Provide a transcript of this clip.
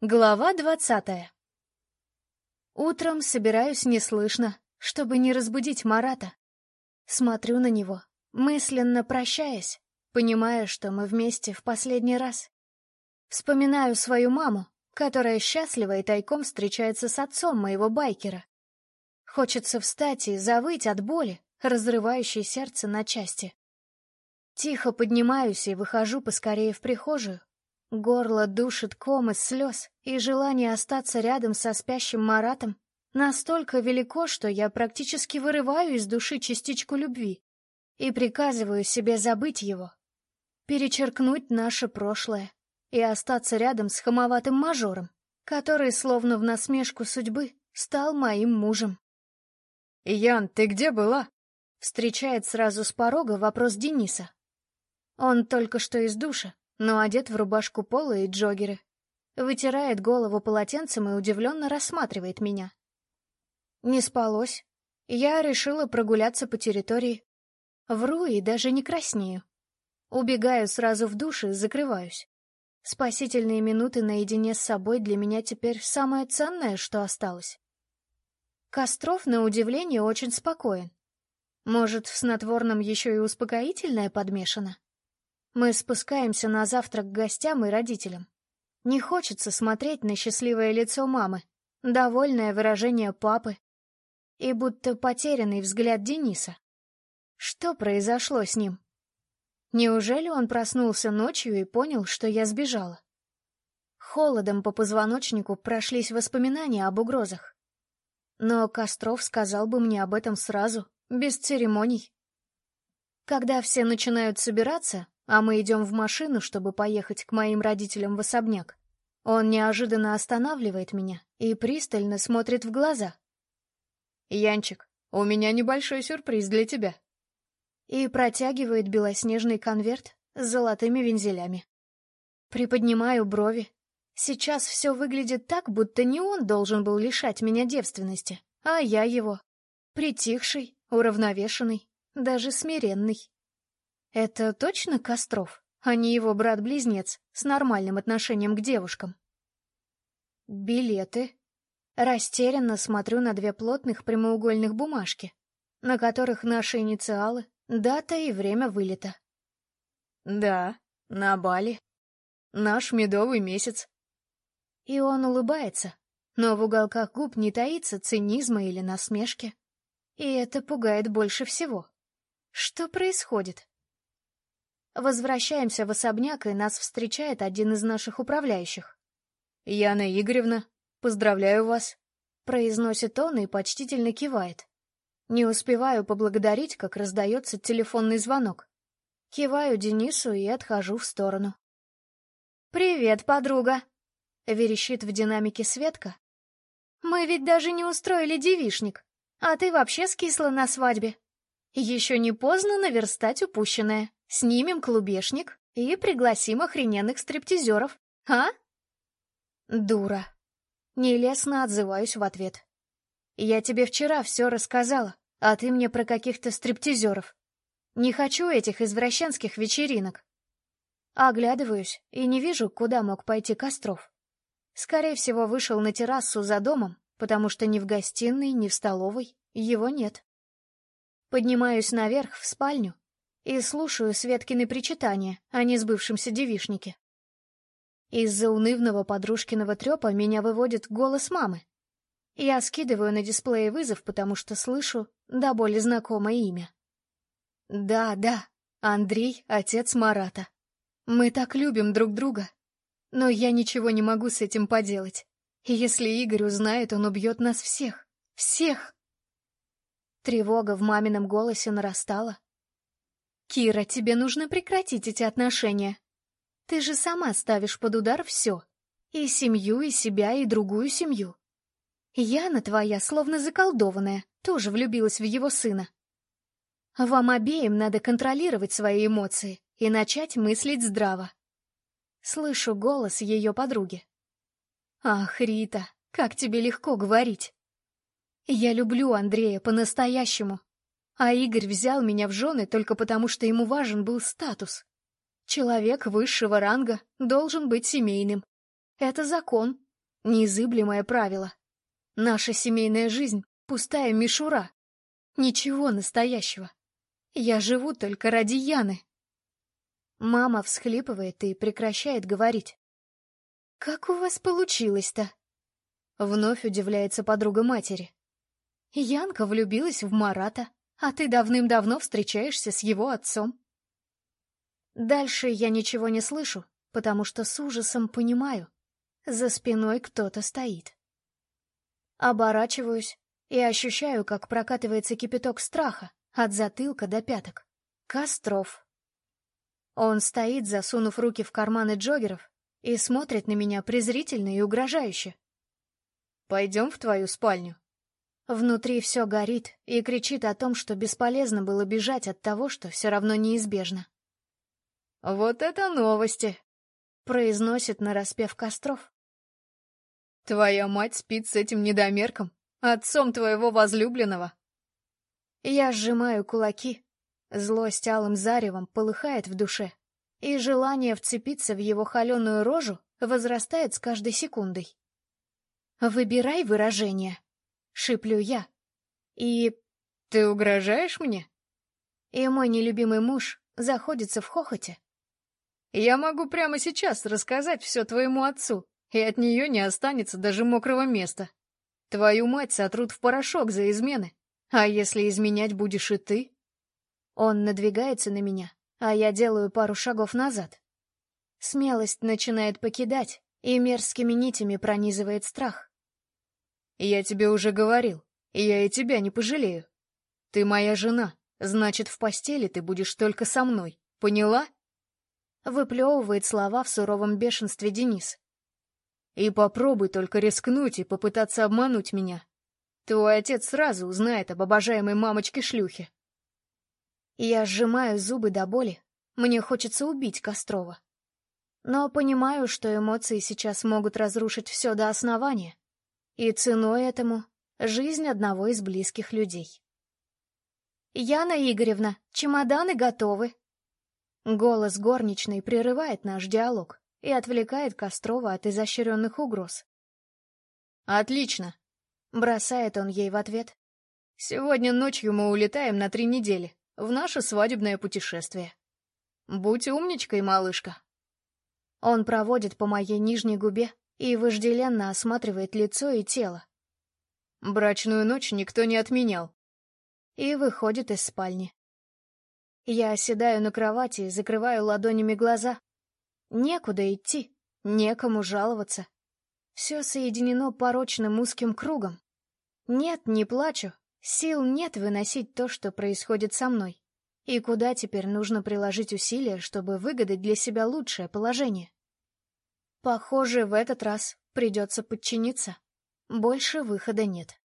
Глава двадцатая Утром собираюсь неслышно, чтобы не разбудить Марата. Смотрю на него, мысленно прощаясь, понимая, что мы вместе в последний раз. Вспоминаю свою маму, которая счастлива и тайком встречается с отцом моего байкера. Хочется встать и завыть от боли, разрывающей сердце на части. Тихо поднимаюсь и выхожу поскорее в прихожую, Горло душит ком из слез, и желание остаться рядом со спящим Маратом настолько велико, что я практически вырываю из души частичку любви и приказываю себе забыть его, перечеркнуть наше прошлое и остаться рядом с хамоватым мажором, который, словно в насмешку судьбы, стал моим мужем. «Ян, ты где была?» — встречает сразу с порога вопрос Дениса. Он только что из душа, но одет в рубашку пола и джоггеры. Вытирает голову полотенцем и удивленно рассматривает меня. Не спалось. Я решила прогуляться по территории. Вру и даже не краснею. Убегаю сразу в душ и закрываюсь. Спасительные минуты наедине с собой для меня теперь самое ценное, что осталось. Костров, на удивление, очень спокоен. Может, в снотворном еще и успокоительное подмешано? Мы спускаемся на завтрак к гостям и родителям. Не хочется смотреть на счастливое лицо мамы, довольное выражение папы и будто потерянный взгляд Дениса. Что произошло с ним? Неужели он проснулся ночью и понял, что я сбежала? Холодом по позвоночнику прошлись воспоминания об угрозах. Но Костров сказал бы мне об этом сразу, без церемоний. Когда все начинают собираться, а мы идем в машину, чтобы поехать к моим родителям в особняк. Он неожиданно останавливает меня и пристально смотрит в глаза. «Янчик, у меня небольшой сюрприз для тебя». И протягивает белоснежный конверт с золотыми вензелями. Приподнимаю брови. Сейчас все выглядит так, будто не он должен был лишать меня девственности, а я его. Притихший, уравновешенный, даже смиренный. Это точно Костров, а не его брат-близнец с нормальным отношением к девушкам? Билеты. Растерянно смотрю на две плотных прямоугольных бумажки, на которых наши инициалы, дата и время вылета. Да, на Бали. Наш медовый месяц. И он улыбается, но в уголках губ не таится цинизма или насмешки. И это пугает больше всего. Что происходит? Возвращаемся в особняк, и нас встречает один из наших управляющих. «Яна Игоревна, поздравляю вас», — произносит он и почтительно кивает. Не успеваю поблагодарить, как раздается телефонный звонок. Киваю Денису и отхожу в сторону. «Привет, подруга!» — верещит в динамике Светка. «Мы ведь даже не устроили девишник, а ты вообще скисла на свадьбе. Еще не поздно наверстать упущенное». Снимем клубешник и пригласим охрененных стриптизеров, а? Дура. Нелестно отзываюсь в ответ. Я тебе вчера все рассказала, а ты мне про каких-то стриптизеров. Не хочу этих извращенских вечеринок. Оглядываюсь и не вижу, куда мог пойти Костров. Скорее всего, вышел на террасу за домом, потому что ни в гостиной, ни в столовой его нет. Поднимаюсь наверх, в спальню, и слушаю Светкины причитания о несбывшемся девишнике. Из-за унывного подружкиного трепа меня выводит голос мамы. Я скидываю на дисплее вызов, потому что слышу до боли знакомое имя. Да, да, Андрей — отец Марата. Мы так любим друг друга. Но я ничего не могу с этим поделать. если Игорь узнает, он убьет нас всех. Всех! Тревога в мамином голосе нарастала, «Кира, тебе нужно прекратить эти отношения. Ты же сама ставишь под удар все. И семью, и себя, и другую семью. Яна твоя, словно заколдованная, тоже влюбилась в его сына. Вам обеим надо контролировать свои эмоции и начать мыслить здраво. Слышу голос ее подруги. Ах, Рита, как тебе легко говорить. Я люблю Андрея по-настоящему. А Игорь взял меня в жены только потому, что ему важен был статус. Человек высшего ранга должен быть семейным. Это закон, Незыблемое правило. Наша семейная жизнь — пустая мишура. Ничего настоящего. Я живу только ради Яны. Мама всхлипывает и прекращает говорить. «Как у вас получилось-то?» Вновь удивляется подруга матери. Янка влюбилась в Марата, а ты давным-давно встречаешься с его отцом. Дальше я ничего не слышу, потому что с ужасом понимаю. За спиной кто-то стоит. Оборачиваюсь и ощущаю, как прокатывается кипяток страха от затылка до пяток. Костров. Он стоит, засунув руки в карманы джогеров, и смотрит на меня презрительно и угрожающе. «Пойдем в твою спальню». Внутри все горит и кричит о том, что бесполезно было бежать от того, что все равно неизбежно. «Вот это новости!» — произносит нараспев Костров. «Твоя мать спит с этим недомерком, отцом твоего возлюбленного». Я сжимаю кулаки. Злость алым заревом полыхает в душе, и желание вцепиться в его холеную рожу возрастает с каждой секундой. «Выбирай выражение», — шиплю я. «И...» «Ты угрожаешь мне?» И мой нелюбимый муж заходится в хохоте. «Я могу прямо сейчас рассказать все твоему отцу, и от нее не останется даже мокрого места. Твою мать сотрут в порошок за измены, а если изменять будешь и ты?» Он надвигается на меня, а я делаю пару шагов назад. Смелость начинает покидать, и мерзкими нитями пронизывает страх. «Я тебе уже говорил, я и тебя не пожалею. Ты моя жена, значит, в постели ты будешь только со мной, поняла?» Выплевывает слова в суровом бешенстве Денис. «И попробуй только рискнуть и попытаться обмануть меня. Твой отец сразу узнает об обожаемой мамочке-шлюхе». Я сжимаю зубы до боли. Мне хочется убить Кострова. Но понимаю, что эмоции сейчас могут разрушить все до основания. И ценой этому — жизнь одного из близких людей. «Яна Игоревна, чемоданы готовы!» Голос горничной прерывает наш диалог и отвлекает Кострова от изощренных угроз. «Отлично!» — бросает он ей в ответ. «Сегодня ночью мы улетаем на три недели в наше свадебное путешествие. Будь умничкой, малышка!» Он проводит по моей нижней губе и вожделенно осматривает лицо и тело. Брачную ночь никто не отменял. И выходит из спальни. Я оседаю на кровати и закрываю ладонями глаза. Некуда идти, некому жаловаться. Все соединено порочным узким кругом. Нет, не плачу, сил нет выносить то, что происходит со мной. И куда теперь нужно приложить усилия, чтобы выгадать для себя лучшее положение? Похоже, в этот раз придется подчиниться. Больше выхода нет.